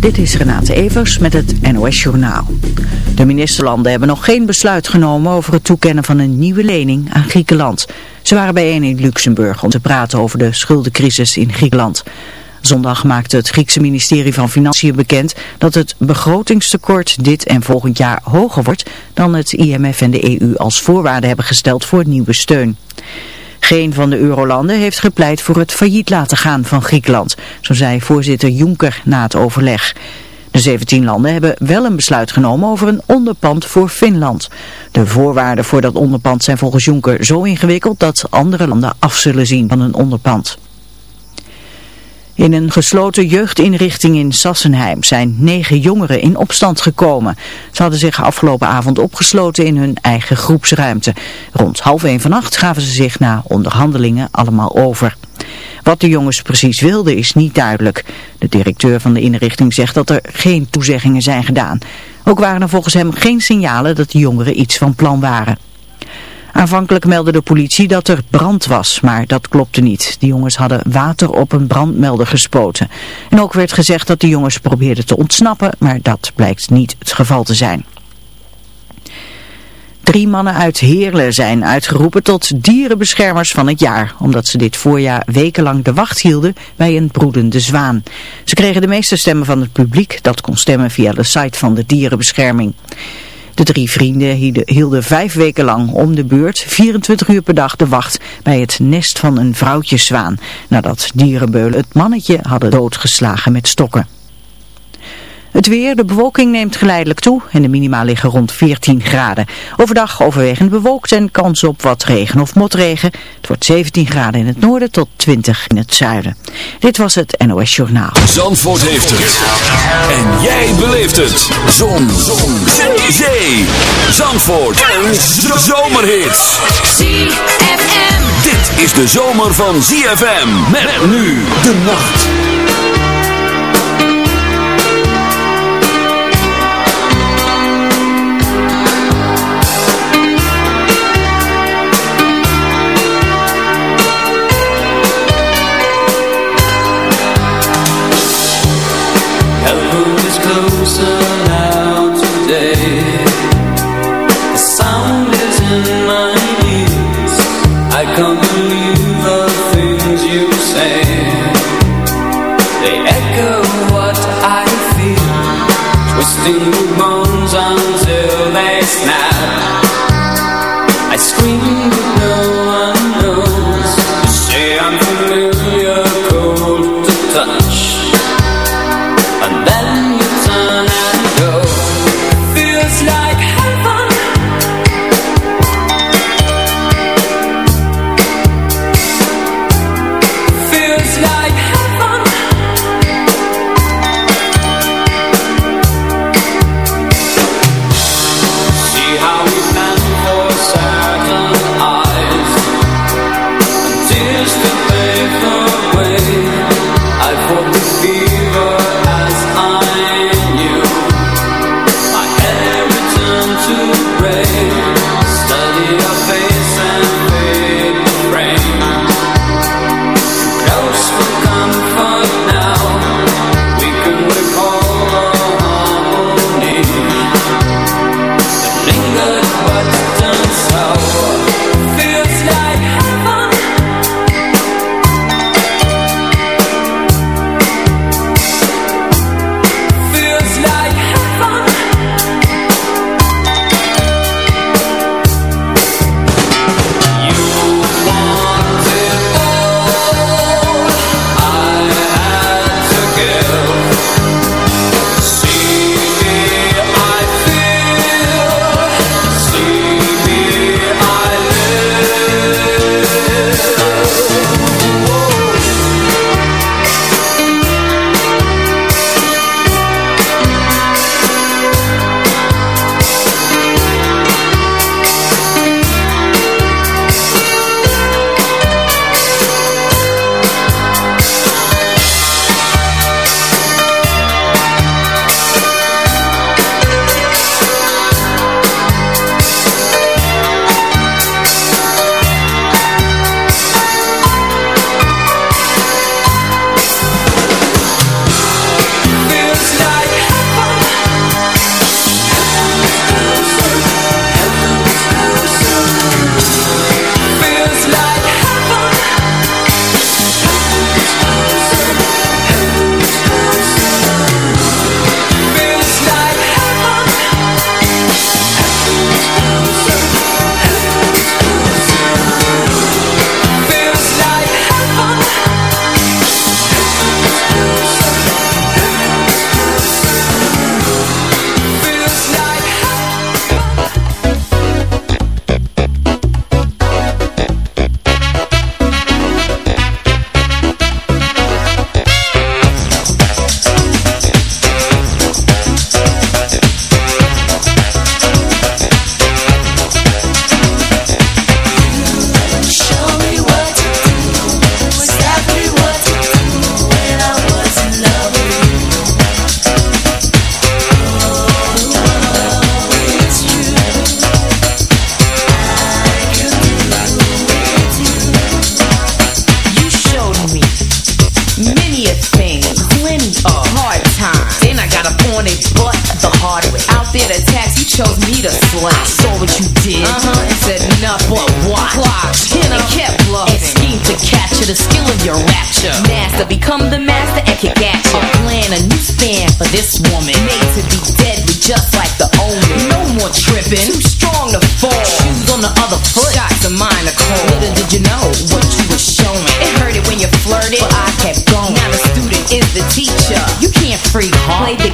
Dit is Renate Evers met het NOS Journaal. De ministerlanden hebben nog geen besluit genomen over het toekennen van een nieuwe lening aan Griekenland. Ze waren bijeen in Luxemburg om te praten over de schuldencrisis in Griekenland. Zondag maakte het Griekse ministerie van Financiën bekend dat het begrotingstekort dit en volgend jaar hoger wordt dan het IMF en de EU als voorwaarde hebben gesteld voor nieuwe steun. Geen van de eurolanden heeft gepleit voor het failliet laten gaan van Griekenland, zo zei voorzitter Juncker na het overleg. De 17 landen hebben wel een besluit genomen over een onderpand voor Finland. De voorwaarden voor dat onderpand zijn volgens Juncker zo ingewikkeld dat andere landen af zullen zien van een onderpand. In een gesloten jeugdinrichting in Sassenheim zijn negen jongeren in opstand gekomen. Ze hadden zich afgelopen avond opgesloten in hun eigen groepsruimte. Rond half één vannacht gaven ze zich na onderhandelingen allemaal over. Wat de jongens precies wilden is niet duidelijk. De directeur van de inrichting zegt dat er geen toezeggingen zijn gedaan. Ook waren er volgens hem geen signalen dat de jongeren iets van plan waren. Aanvankelijk meldde de politie dat er brand was, maar dat klopte niet. De jongens hadden water op een brandmelder gespoten. En ook werd gezegd dat de jongens probeerden te ontsnappen, maar dat blijkt niet het geval te zijn. Drie mannen uit Heerlen zijn uitgeroepen tot dierenbeschermers van het jaar, omdat ze dit voorjaar wekenlang de wacht hielden bij een broedende zwaan. Ze kregen de meeste stemmen van het publiek, dat kon stemmen via de site van de dierenbescherming. De drie vrienden hielden vijf weken lang om de beurt, 24 uur per dag, de wacht bij het nest van een vrouwtjeszwaan, nadat dierenbeulen het mannetje hadden doodgeslagen met stokken. Het weer, de bewolking neemt geleidelijk toe en de minima liggen rond 14 graden. Overdag overwegend bewolkt en kans op wat regen of motregen. Het wordt 17 graden in het noorden tot 20 in het zuiden. Dit was het NOS Journaal. Zandvoort heeft het. En jij beleeft het. Zon. Zon. Zee. Zee. Zandvoort. Een zomerhit. ZFM. Dit is de zomer van ZFM. Met nu de nacht.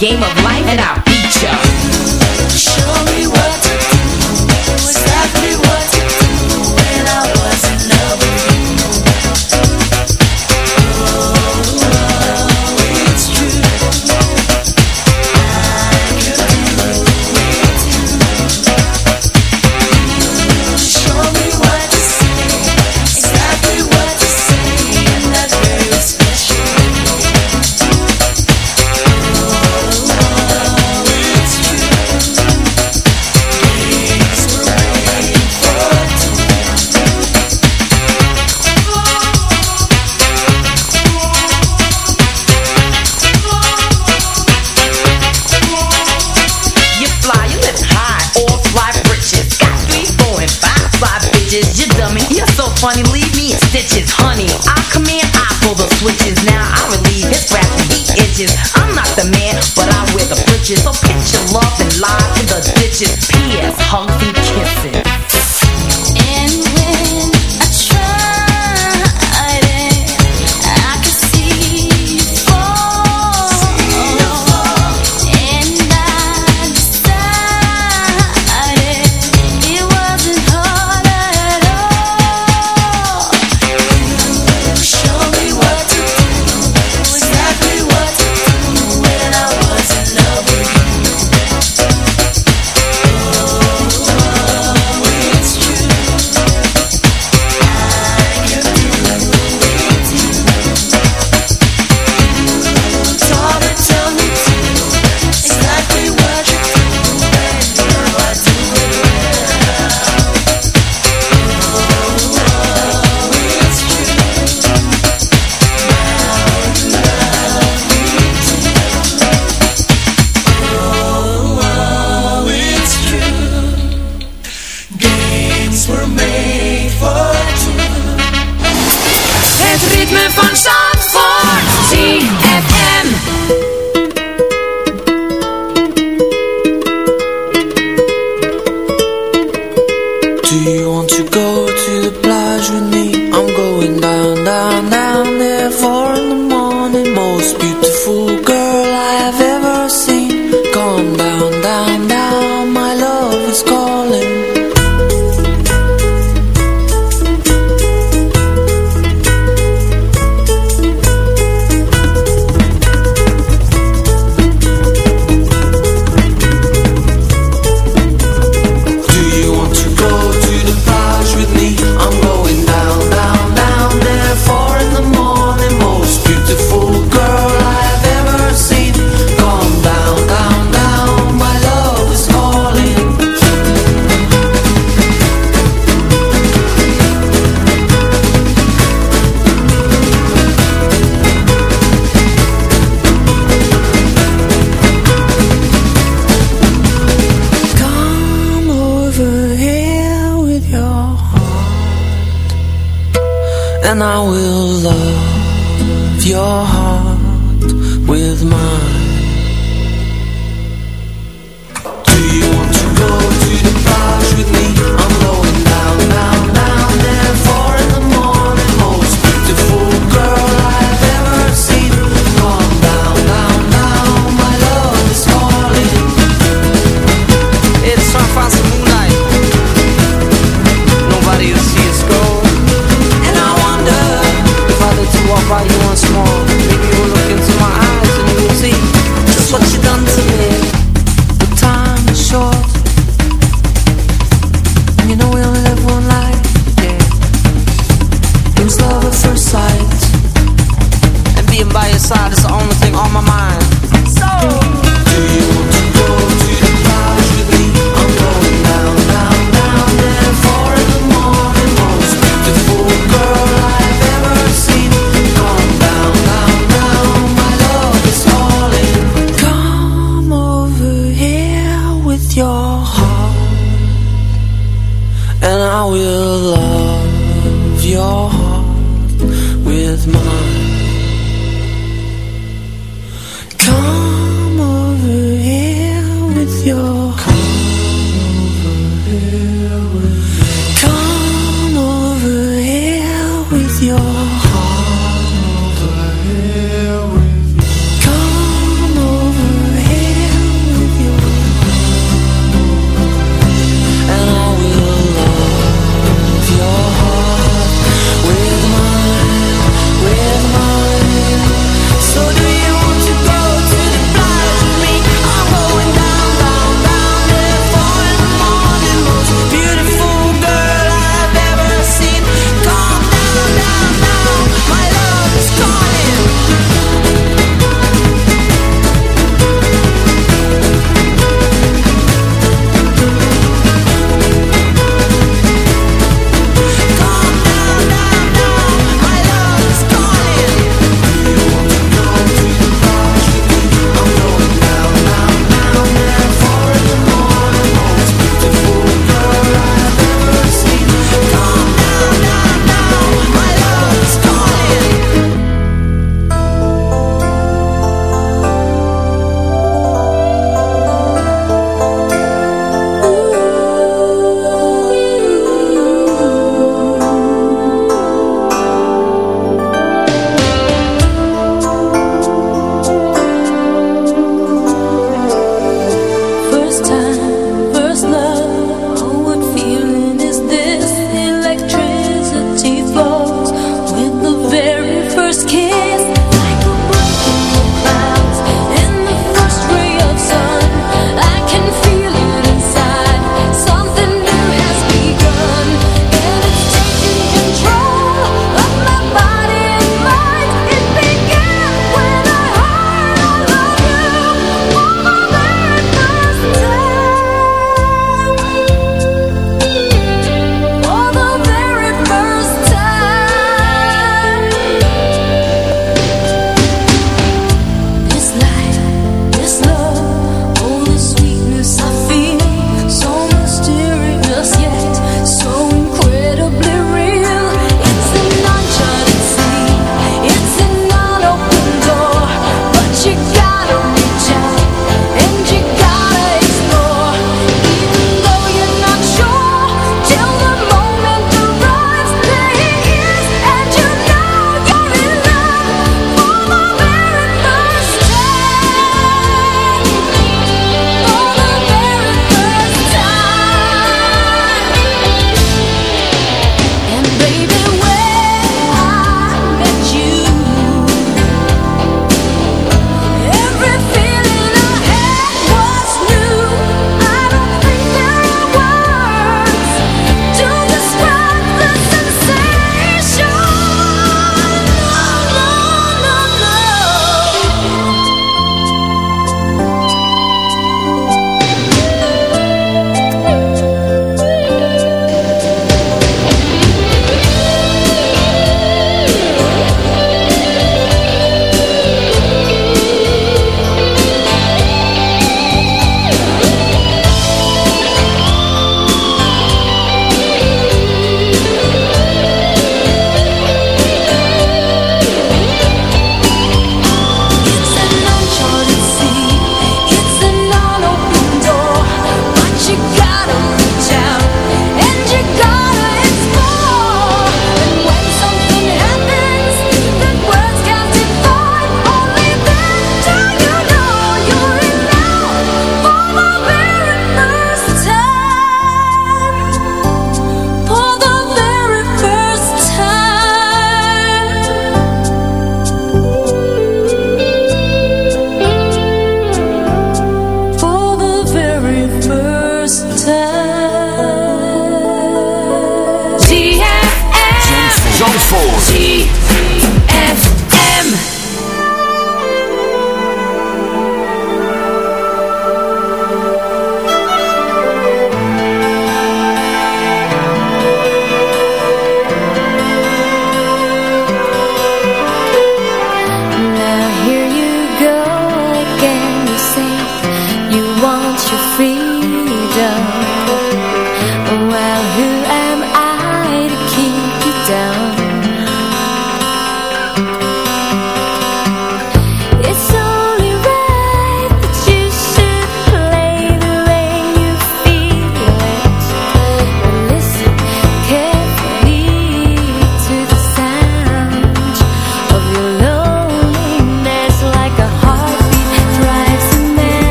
game of funny, leave me in stitches, honey. I command, I pull the switches. Now I relieve his grasp to eight inches. I'm not the man, but I wear the britches. So pitch your love and lie to the ditches. P.S. Hugs kisses.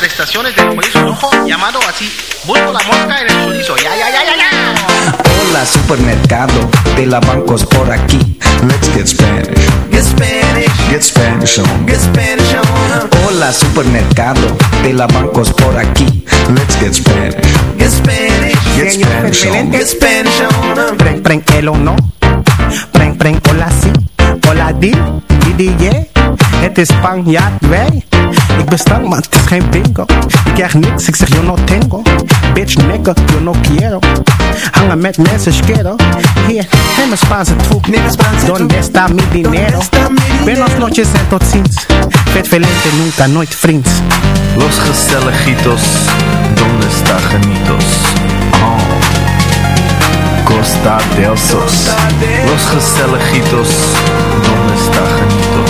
Prestaciones del chorizo rojo llamado así. Busco la mosca en el chorizo. Ya, ya, ya, ya, ya. Hola supermercado de la bancos por aquí. Let's get Spanish. Get Spanish. Get Spanish on. Get Spanish on. Hola supermercado de la bancos por aquí. Let's get Spanish. Get Spanish. Get Spanish on. Get Spanish on. Preng, preng, el o no. Preng, preng, hola si. Hola di. Di, di, yeah. Het is Spanjaard, wij. Ik ben stank, maar het is geen bingo. Ik krijg niks, ik zeg yo no tengo. Bitch, nigga, yo no quiero. Hangen met mensen, schero. Hier, neem een Spaanse troep. Donde está mi dinero? Buenos noches en tot ziens. Vet velente, nunca, nooit vriends. Los gezelligitos, donde está genitos? Oh. Costa del Sos. Los gezelligitos, donde está genitos?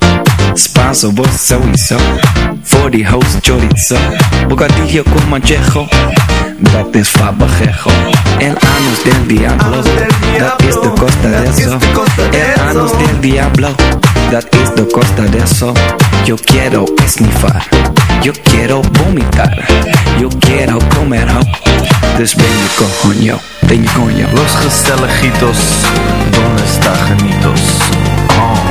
Spanso, vos sowieso. For the host chorizo. Bocadillo con manchejo. Dat is fabajejo. El anus del diablo. Dat is de costa de eso. El anus del diablo. Dat is de costa de eso. Yo quiero esnifar. Yo quiero vomitar. Yo quiero comer ho. Dus ben je coño. Ben je coño. Los gezelligitos, donde está genitos? Oh.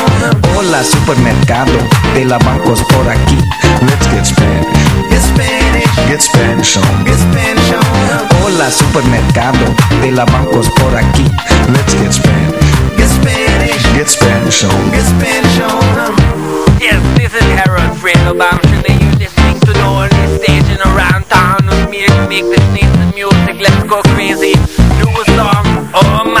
Hola supermercado de la bancos por aquí. Let's get Spanish. Get Spanish. Get Spanish on. Get Spanish on. Hola supermercado de la bancos por aquí. Let's get Spanish. Get Spanish. Get Spanish on. Get Spanish on. Yes, this is Harold Fredelbaum, and you're listening to the only station around town with me to make this nice music. Let's go crazy. Do a song. Oh my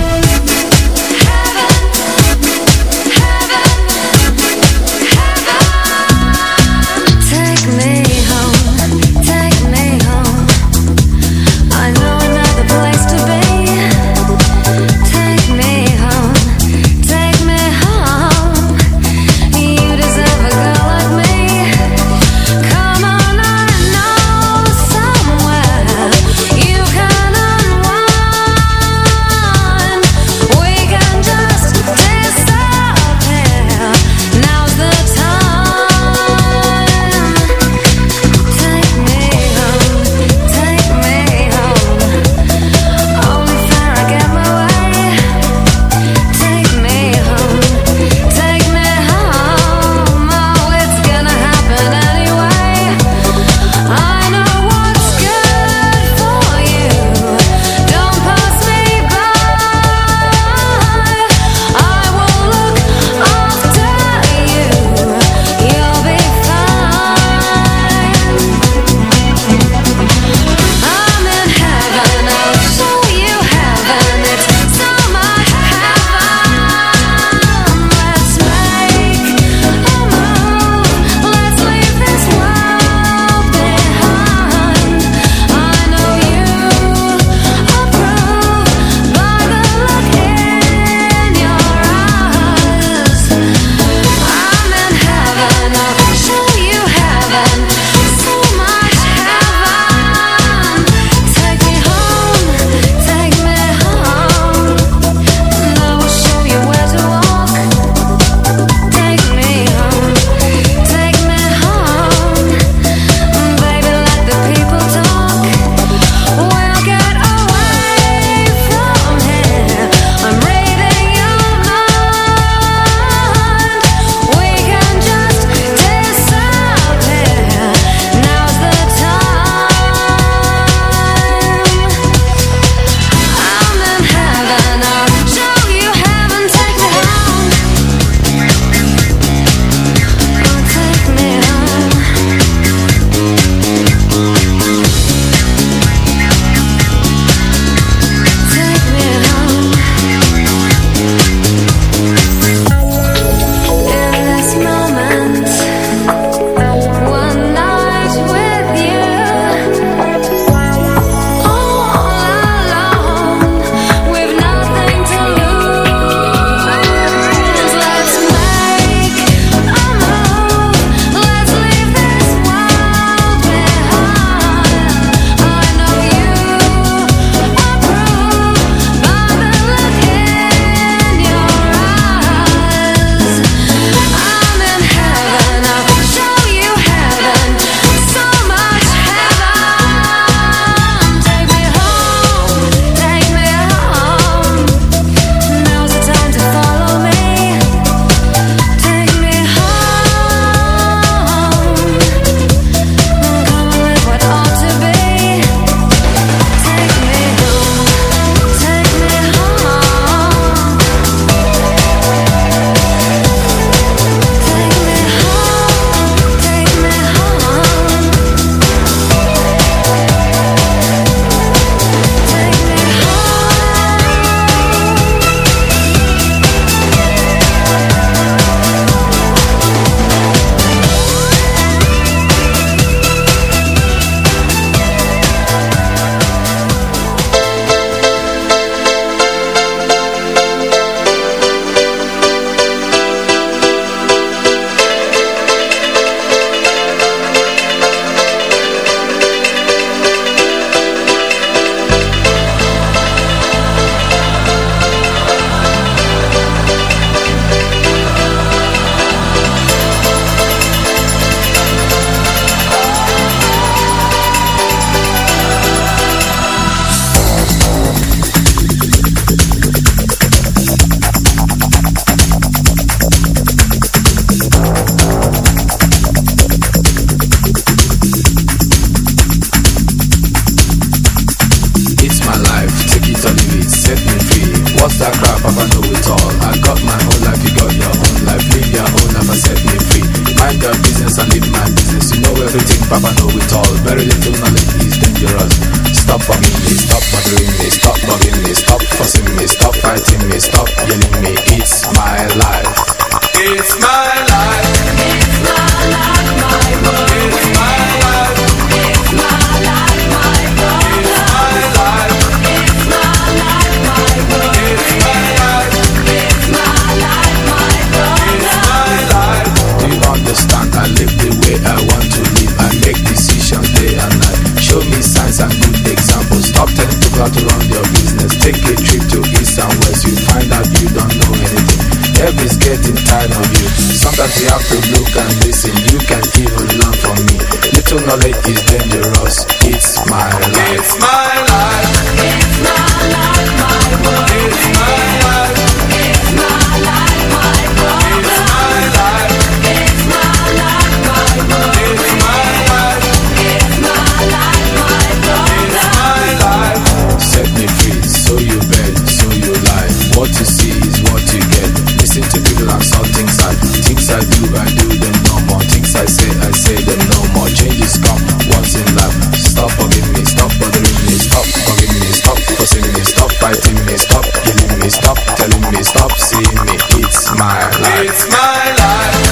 It's my life.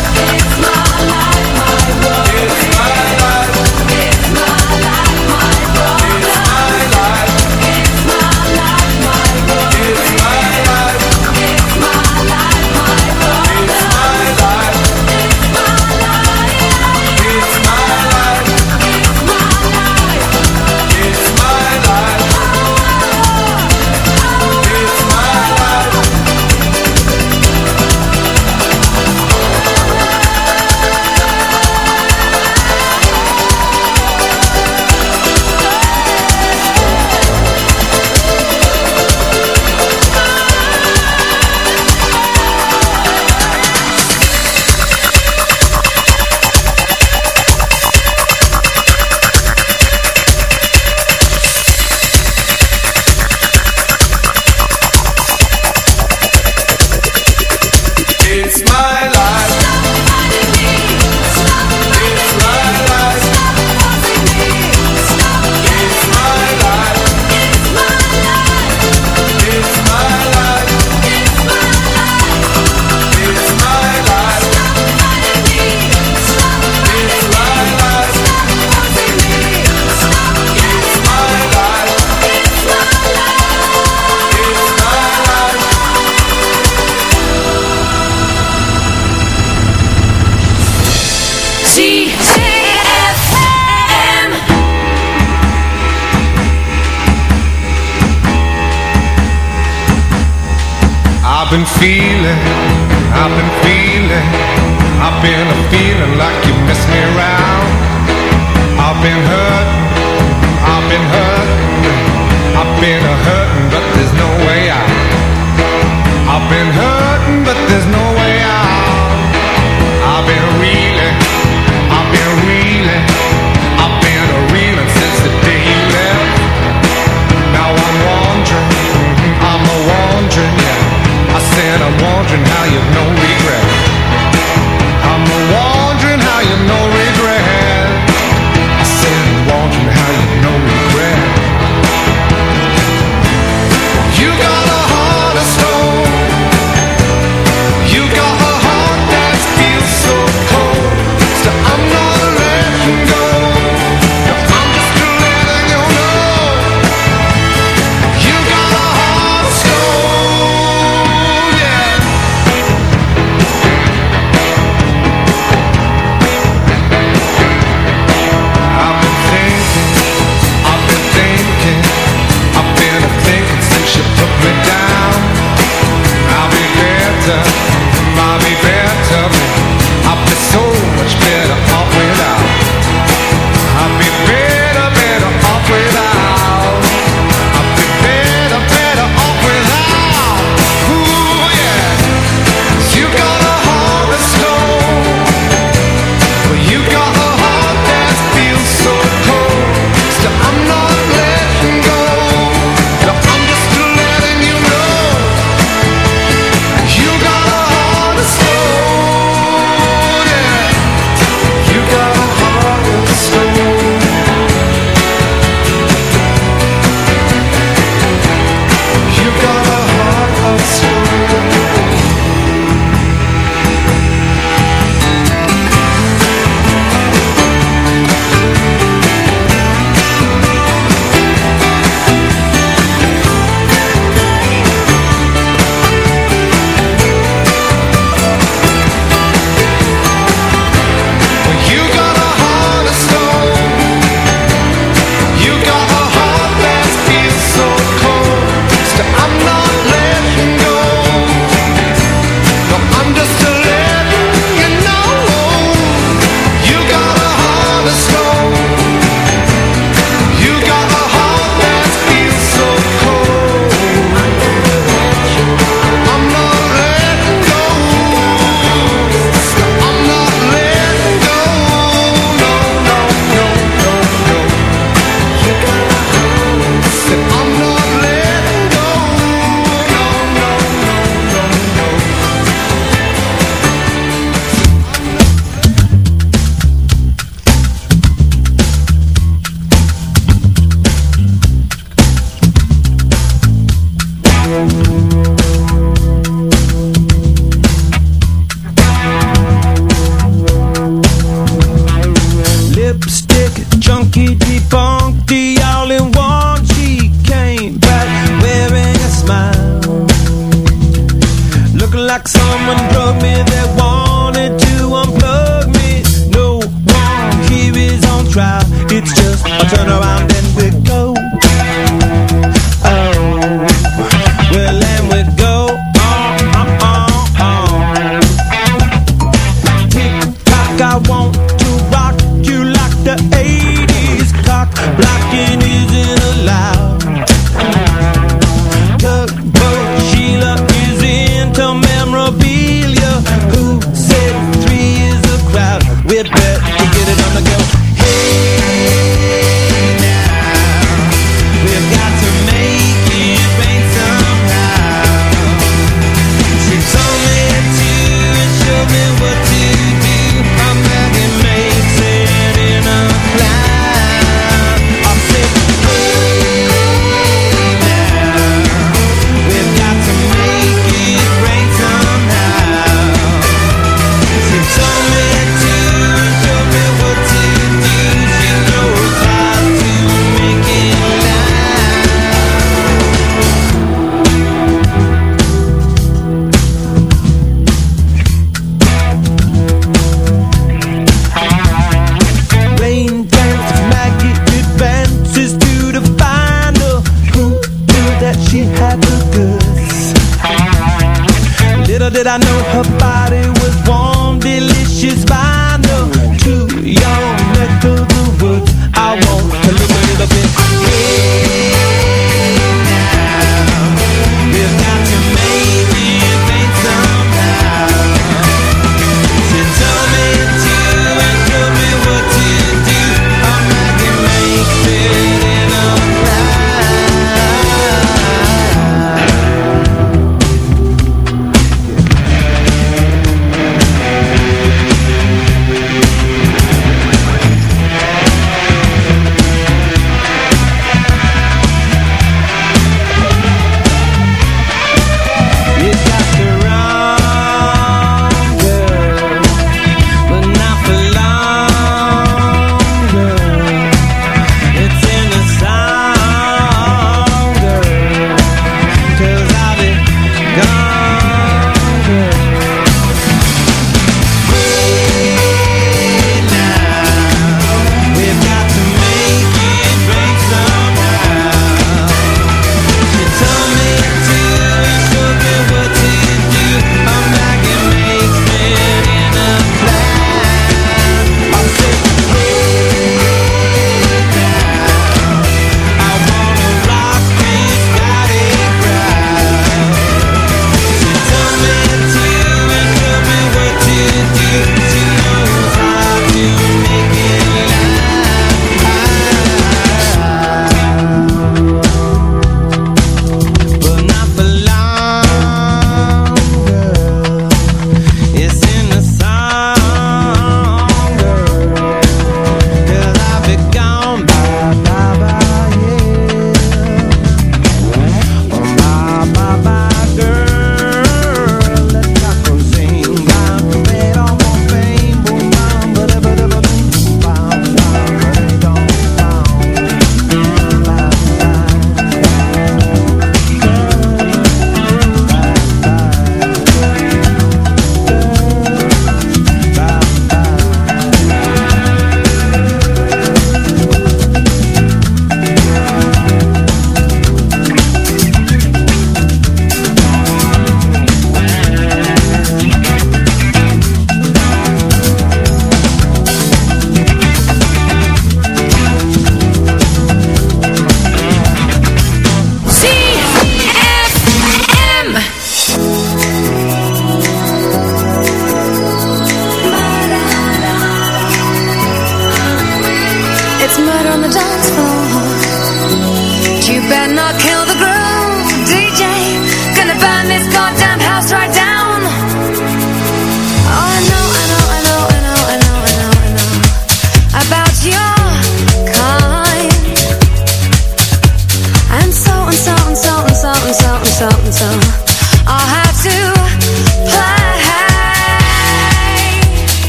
Been a hurting,